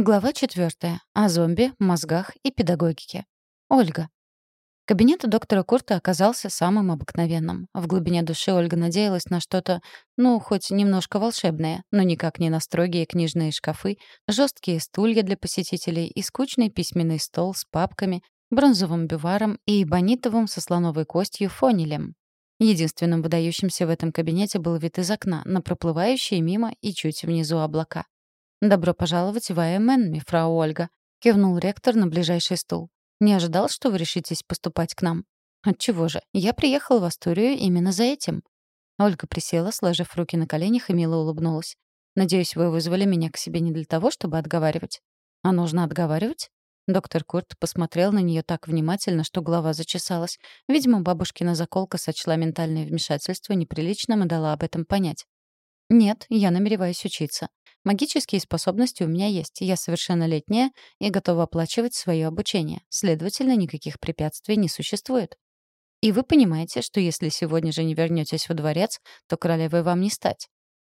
Глава четвертая. О зомби, мозгах и педагогике. Ольга. Кабинет доктора Курта оказался самым обыкновенным. В глубине души Ольга надеялась на что-то, ну, хоть немножко волшебное, но никак не на строгие книжные шкафы, жесткие стулья для посетителей и скучный письменный стол с папками, бронзовым бюваром и бонитовым со слоновой костью фонилем. Единственным выдающимся в этом кабинете был вид из окна на проплывающие мимо и чуть внизу облака. «Добро пожаловать в АМН, мифрау Ольга», — кивнул ректор на ближайший стул. «Не ожидал, что вы решитесь поступать к нам?» «Отчего же? Я приехал в Астурию именно за этим». Ольга присела, сложив руки на коленях и мило улыбнулась. «Надеюсь, вы вызвали меня к себе не для того, чтобы отговаривать». «А нужно отговаривать?» Доктор Курт посмотрел на нее так внимательно, что голова зачесалась. Видимо, бабушкина заколка сочла ментальное вмешательство неприличным и дала об этом понять. «Нет, я намереваюсь учиться. Магические способности у меня есть. Я совершеннолетняя и готова оплачивать свое обучение. Следовательно, никаких препятствий не существует. И вы понимаете, что если сегодня же не вернетесь во дворец, то королевой вам не стать.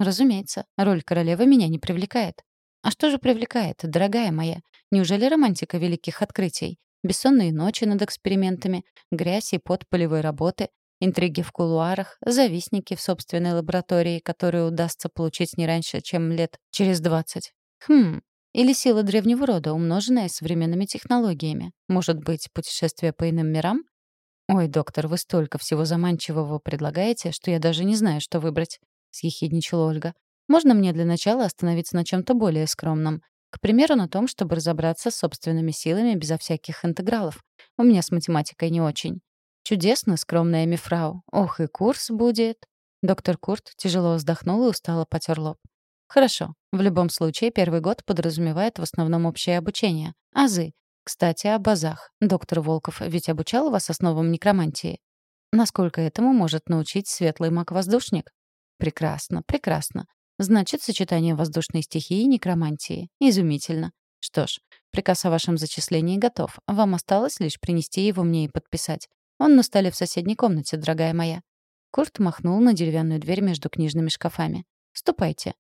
Разумеется, роль королевы меня не привлекает. А что же привлекает, дорогая моя? Неужели романтика великих открытий? Бессонные ночи над экспериментами, грязь и пот полевой работы, Интриги в кулуарах, завистники в собственной лаборатории, которую удастся получить не раньше, чем лет через 20. Хм, или сила древнего рода, умноженная современными технологиями. Может быть, путешествие по иным мирам? «Ой, доктор, вы столько всего заманчивого предлагаете, что я даже не знаю, что выбрать», — съехидничала Ольга. «Можно мне для начала остановиться на чем то более скромном? К примеру, на том, чтобы разобраться с собственными силами безо всяких интегралов. У меня с математикой не очень. «Чудесно, скромная мифрау. Ох, и курс будет». Доктор Курт тяжело вздохнул и устало потер лоб. «Хорошо. В любом случае, первый год подразумевает в основном общее обучение. Азы. Кстати, о базах. Доктор Волков ведь обучал вас основам некромантии? Насколько этому может научить светлый маг-воздушник? Прекрасно, прекрасно. Значит, сочетание воздушной стихии и некромантии. Изумительно. Что ж, приказ о вашем зачислении готов. Вам осталось лишь принести его мне и подписать. Он на столе в соседней комнате, дорогая моя». Курт махнул на деревянную дверь между книжными шкафами. «Ступайте».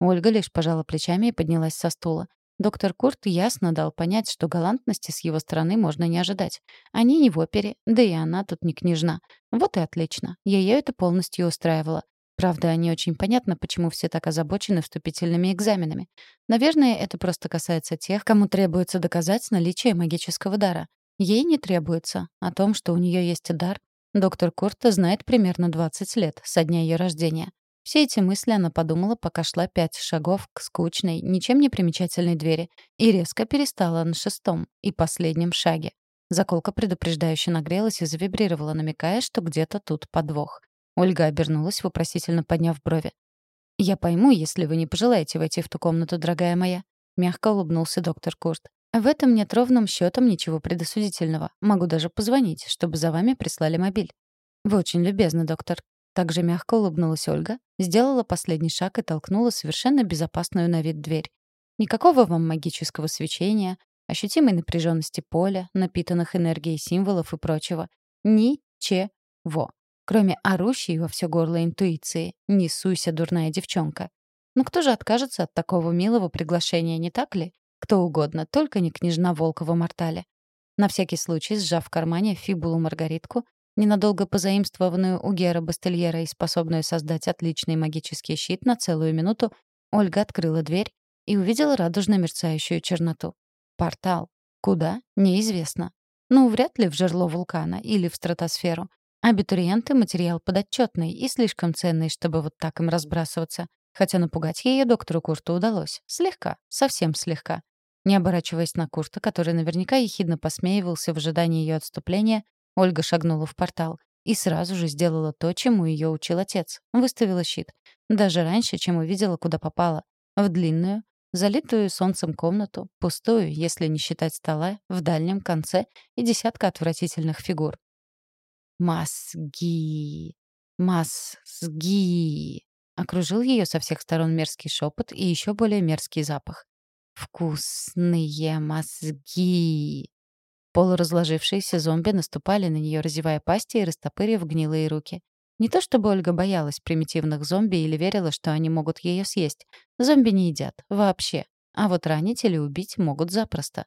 Ольга лишь пожала плечами и поднялась со стула. Доктор Курт ясно дал понять, что галантности с его стороны можно не ожидать. Они не в опере, да и она тут не княжна. Вот и отлично. Ее это полностью устраивало. Правда, не очень понятно, почему все так озабочены вступительными экзаменами. Наверное, это просто касается тех, кому требуется доказать наличие магического дара. Ей не требуется. О том, что у нее есть дар, доктор Курта знает примерно 20 лет, со дня ее рождения. Все эти мысли она подумала, пока шла пять шагов к скучной, ничем не примечательной двери, и резко перестала на шестом и последнем шаге. Заколка предупреждающе нагрелась и завибрировала, намекая, что где-то тут подвох. Ольга обернулась, вопросительно подняв брови. «Я пойму, если вы не пожелаете войти в ту комнату, дорогая моя», — мягко улыбнулся доктор Курт. В этом нет ровным счетом ничего предосудительного. Могу даже позвонить, чтобы за вами прислали мобиль. Вы очень любезны, доктор. Также мягко улыбнулась Ольга, сделала последний шаг и толкнула совершенно безопасную на вид дверь. Никакого вам магического свечения, ощутимой напряженности поля, напитанных энергией символов и прочего. Ни-че-во. Кроме орущей во все горло интуиции «Не суйся, дурная девчонка». Но кто же откажется от такого милого приглашения, не так ли? Кто угодно, только не княжна Волкова Мортале. На всякий случай, сжав в кармане фибулу Маргаритку, ненадолго позаимствованную у Гера Бастельера и способную создать отличный магический щит на целую минуту, Ольга открыла дверь и увидела радужно мерцающую черноту. Портал. Куда? Неизвестно. Ну, вряд ли в жерло вулкана или в стратосферу. Абитуриенты — материал подотчетный и слишком ценный, чтобы вот так им разбрасываться. Хотя напугать ее доктору Курту удалось. Слегка. Совсем слегка. Не оборачиваясь на Курта, который наверняка ехидно посмеивался в ожидании ее отступления, Ольга шагнула в портал и сразу же сделала то, чему ее учил отец. Выставила щит. Даже раньше, чем увидела, куда попала. В длинную, залитую солнцем комнату, пустую, если не считать стола, в дальнем конце и десятка отвратительных фигур. «Мозги! Мозги!» Окружил ее со всех сторон мерзкий шепот и еще более мерзкий запах. Вкусные мозги. Полуразложившиеся зомби наступали на нее, разевая пасти и растопырив гнилые руки. Не то чтобы Ольга боялась примитивных зомби или верила, что они могут ее съесть. Зомби не едят. Вообще. А вот ранить или убить могут запросто.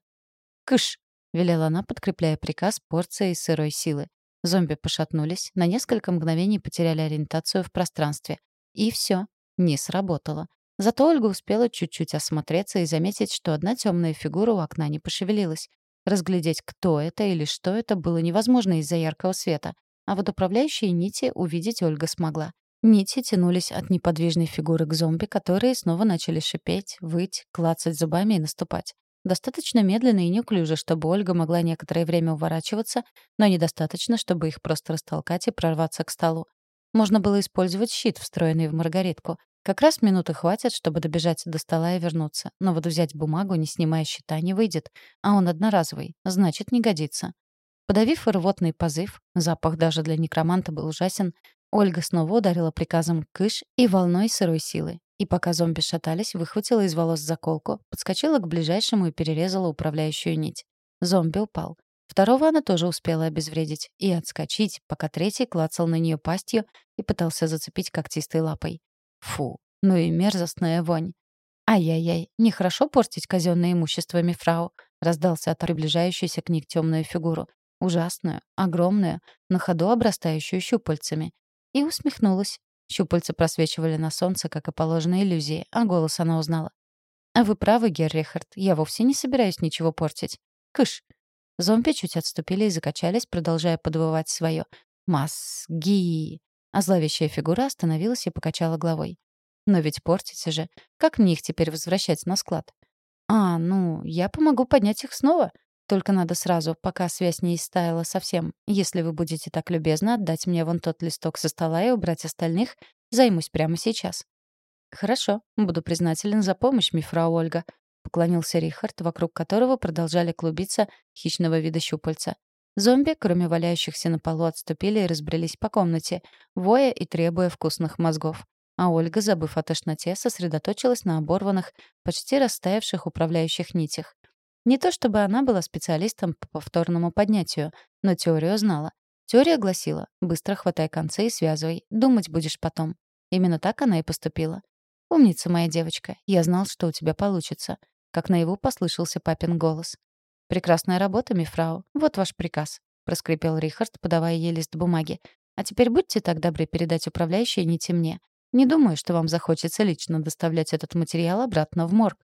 «Кыш!» — велела она, подкрепляя приказ порцией сырой силы. Зомби пошатнулись, на несколько мгновений потеряли ориентацию в пространстве. И все, не сработало. Зато Ольга успела чуть-чуть осмотреться и заметить, что одна темная фигура у окна не пошевелилась. Разглядеть, кто это или что это, было невозможно из-за яркого света. А вот управляющие нити увидеть Ольга смогла. Нити тянулись от неподвижной фигуры к зомби, которые снова начали шипеть, выть, клацать зубами и наступать. Достаточно медленно и неуклюже, чтобы Ольга могла некоторое время уворачиваться, но недостаточно, чтобы их просто растолкать и прорваться к столу. Можно было использовать щит, встроенный в маргаритку. Как раз минуты хватит, чтобы добежать до стола и вернуться. Но вот взять бумагу, не снимая щита, не выйдет. А он одноразовый, значит, не годится. Подавив рвотный позыв, запах даже для некроманта был ужасен, Ольга снова ударила приказом «кыш» и волной сырой силы. И пока зомби шатались, выхватила из волос заколку, подскочила к ближайшему и перерезала управляющую нить. Зомби упал. Второго она тоже успела обезвредить и отскочить, пока третий клацал на нее пастью и пытался зацепить когтистой лапой. Фу, ну и мерзостная вонь. «Ай-яй-яй, нехорошо портить казенное имущество, мифрау», — раздался от приближающейся к них темную фигуру. Ужасную, огромную, на ходу обрастающую щупальцами. И усмехнулась. Щупальца просвечивали на солнце, как и положено иллюзии, а голос она узнала. «А вы правы, Герр Рихард, я вовсе не собираюсь ничего портить. Кыш, Зомби чуть отступили и закачались, продолжая подвывать свое «Мозги!». А зловещая фигура остановилась и покачала головой. «Но ведь портите же. Как мне их теперь возвращать на склад?» «А, ну, я помогу поднять их снова. Только надо сразу, пока связь не истаяла совсем. Если вы будете так любезны отдать мне вон тот листок со стола и убрать остальных, займусь прямо сейчас». «Хорошо, буду признателен за помощь, мифрау Ольга. — поклонился Рихард, вокруг которого продолжали клубиться хищного вида щупальца. Зомби, кроме валяющихся на полу, отступили и разбрелись по комнате, воя и требуя вкусных мозгов. А Ольга, забыв о тошноте, сосредоточилась на оборванных, почти растаявших управляющих нитях. Не то чтобы она была специалистом по повторному поднятию, но теорию знала. Теория гласила «быстро хватай концы и связывай, думать будешь потом». Именно так она и поступила. «Умница моя девочка, я знал, что у тебя получится как наяву послышался папин голос. «Прекрасная работа, мифрау. Вот ваш приказ», — проскрипел Рихард, подавая ей лист бумаги. «А теперь будьте так добры передать управляющей нити мне. Не думаю, что вам захочется лично доставлять этот материал обратно в морг».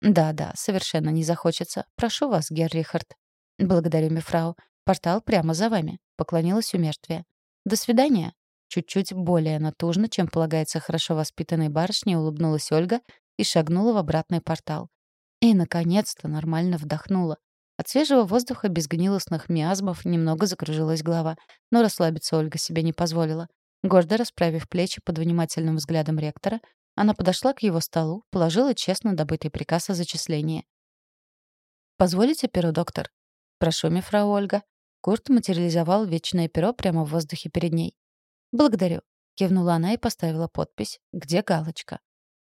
«Да-да, совершенно не захочется. Прошу вас, Герр Рихард». «Благодарю, мифрау. Портал прямо за вами», — поклонилась у мертвия. «До свидания». Чуть-чуть более натужно, чем полагается хорошо воспитанной барышне, улыбнулась Ольга и шагнула в обратный портал. И, наконец-то, нормально вдохнула. От свежего воздуха без гнилостных миазмов немного закружилась голова, но расслабиться Ольга себе не позволила. Гордо расправив плечи под внимательным взглядом ректора, она подошла к его столу, положила честно добытый приказ о зачислении. «Позволите перо, доктор?» «Прошу, мифрау Ольга». Курт материализовал вечное перо прямо в воздухе перед ней. «Благодарю», — кивнула она и поставила подпись, где галочка.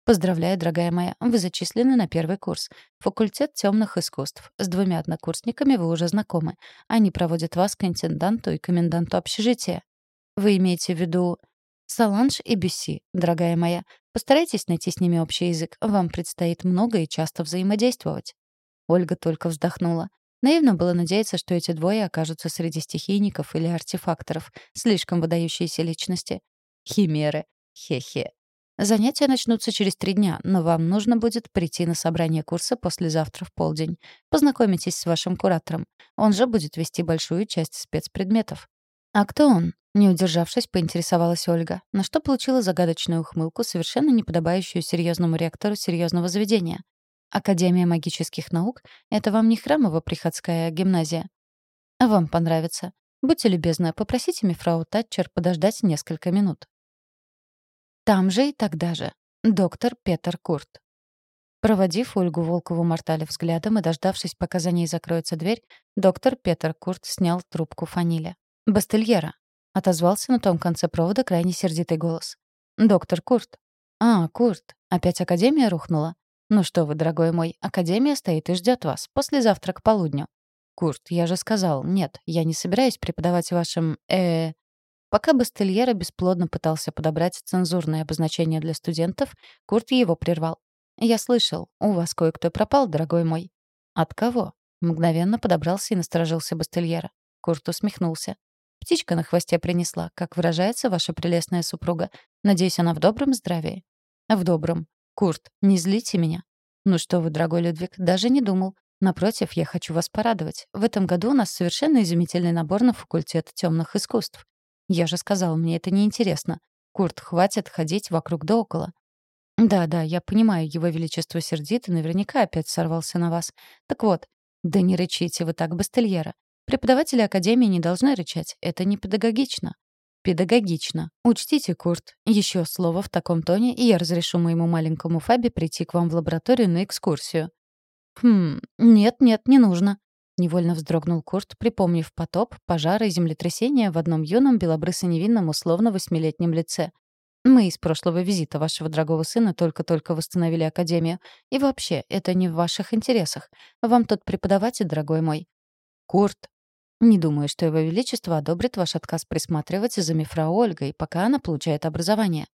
Поздравляю, дорогая моя, вы зачислены на первый курс. Факультет темных искусств. С двумя однокурсниками вы уже знакомы. Они проводят вас к интенданту и коменданту общежития. Вы имеете в виду Саланж и Бюсси, дорогая моя. Постарайтесь найти с ними общий язык. Вам предстоит много и часто взаимодействовать. Ольга только вздохнула. Наивно было надеяться, что эти двое окажутся среди стихийников или артефакторов, слишком выдающиеся личности. Химеры. Хе-хе. Занятия начнутся через три дня, но вам нужно будет прийти на собрание курса послезавтра в полдень. Познакомитесь с вашим куратором. Он же будет вести большую часть спецпредметов. А кто он? Не удержавшись, поинтересовалась Ольга, на что получила загадочную ухмылку, совершенно не подобающую серьезному ректору серьезного заведения. Академия магических наук — это вам не храмово-приходская гимназия. Вам понравится. Будьте любезны, попросите мифрау Татчер подождать несколько минут. Там же и тогда же. Доктор Петер Курт. Проводив Ольгу Волкову-Мортале взглядом и дождавшись, пока за ней закроется дверь, доктор Петер Курт снял трубку фаниля. «Бастельера», — отозвался на том конце провода крайне сердитый голос. «Доктор Курт». «А, Курт, опять Академия рухнула?» «Ну что вы, дорогой мой, Академия стоит и ждет вас. Послезавтра к полудню». «Курт, я же сказал, нет, я не собираюсь преподавать вашим, э, Пока Бастельера бесплодно пытался подобрать цензурное обозначение для студентов, Курт его прервал. Я слышал, у вас кое-кто пропал, дорогой мой». «От кого?» Мгновенно подобрался и насторожился Бастельера. Курт усмехнулся. «Птичка на хвосте принесла, как выражается ваша прелестная супруга. Надеюсь, она в добром здравии?» «В добром. Курт, не злите меня». «Ну что вы, дорогой Людвиг, даже не думал. Напротив, я хочу вас порадовать. В этом году у нас совершенно изумительный набор на факультет темных искусств. Я же сказал, мне это неинтересно. Курт, хватит ходить вокруг да около. Да-да, я понимаю, его величество сердит и наверняка опять сорвался на вас. Так вот, да не рычите вы так, Бастельера. Преподаватели Академии не должны рычать. Это не педагогично. Педагогично. Учтите, Курт. Еще слово в таком тоне, и я разрешу моему маленькому Фаби прийти к вам в лабораторию на экскурсию. Хм, нет-нет, не нужно. Невольно вздрогнул Курт, припомнив потоп, пожары и землетрясения в одном юном белобрысо-невинном условно восьмилетнем лице. Мы из прошлого визита вашего дорогого сына только-только восстановили академию. И вообще, это не в ваших интересах. Вам тот преподаватель, дорогой мой. Курт. Не думаю, что его величество одобрит ваш отказ присматривать за мифрау Ольгой, пока она получает образование.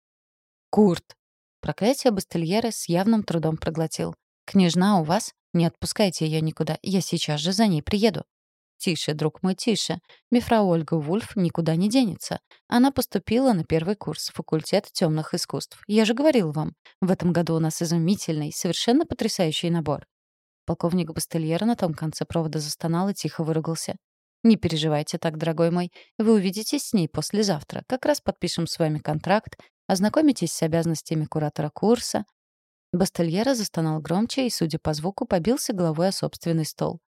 Курт. Проклятие Бастельера с явным трудом проглотил. «Княжна у вас? Не отпускайте ее никуда. Я сейчас же за ней приеду». «Тише, друг мой, тише. Мифра Ольга Вульф никуда не денется. Она поступила на первый курс, факультет темных искусств. Я же говорил вам, в этом году у нас изумительный, совершенно потрясающий набор». Полковник Бастельера на том конце провода застонал и тихо выругался. «Не переживайте так, дорогой мой. Вы увидитесь с ней послезавтра. Как раз подпишем с вами контракт, ознакомитесь с обязанностями куратора курса, Бастельера застонал громче и, судя по звуку, побился головой о собственный стол.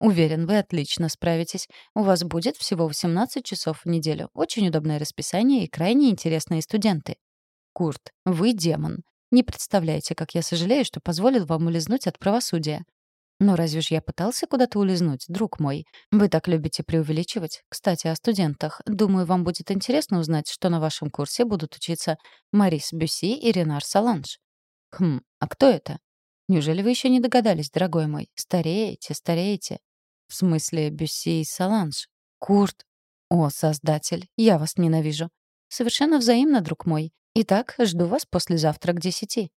«Уверен, вы отлично справитесь. У вас будет всего 18 часов в неделю. Очень удобное расписание и крайне интересные студенты». «Курт, вы демон. Не представляете, как я сожалею, что позволил вам улизнуть от правосудия. Но разве ж я пытался куда-то улизнуть, друг мой? Вы так любите преувеличивать. Кстати, о студентах. Думаю, вам будет интересно узнать, что на вашем курсе будут учиться Марис Бюсси и Ренар Саланж. Хм, а кто это? Неужели вы еще не догадались, дорогой мой? Стареете, стареете. В смысле, Бюсси и Саланж. Курт. О, создатель, я вас ненавижу. Совершенно взаимно, друг мой. Итак, жду вас послезавтра к десяти.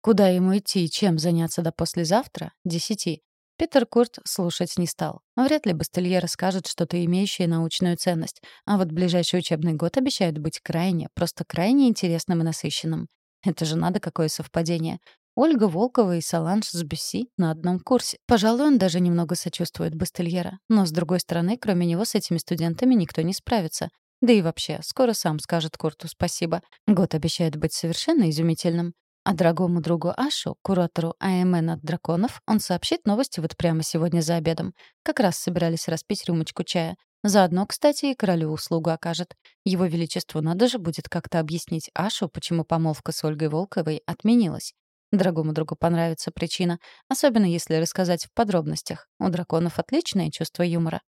Куда ему идти и чем заняться до послезавтра? Десяти. Питер Курт слушать не стал. Вряд ли Бастелье расскажет что-то имеющее научную ценность, а вот ближайший учебный год обещает быть крайне, просто крайне интересным и насыщенным. Это же надо какое совпадение. Ольга Волкова и Саланж с Бюсси на одном курсе. Пожалуй, он даже немного сочувствует Бастельера. Но, с другой стороны, кроме него с этими студентами никто не справится. Да и вообще, скоро сам скажет Курту спасибо. Год обещает быть совершенно изумительным. А дорогому другу Ашу, куратору АМН от драконов, он сообщит новости вот прямо сегодня за обедом. Как раз собирались распить рюмочку чая. Заодно, кстати, и королю услугу окажет. Его Величеству надо же будет как-то объяснить Ашу, почему помолвка с Ольгой Волковой отменилась. Дорогому другу понравится причина, особенно если рассказать в подробностях. У драконов отличное чувство юмора.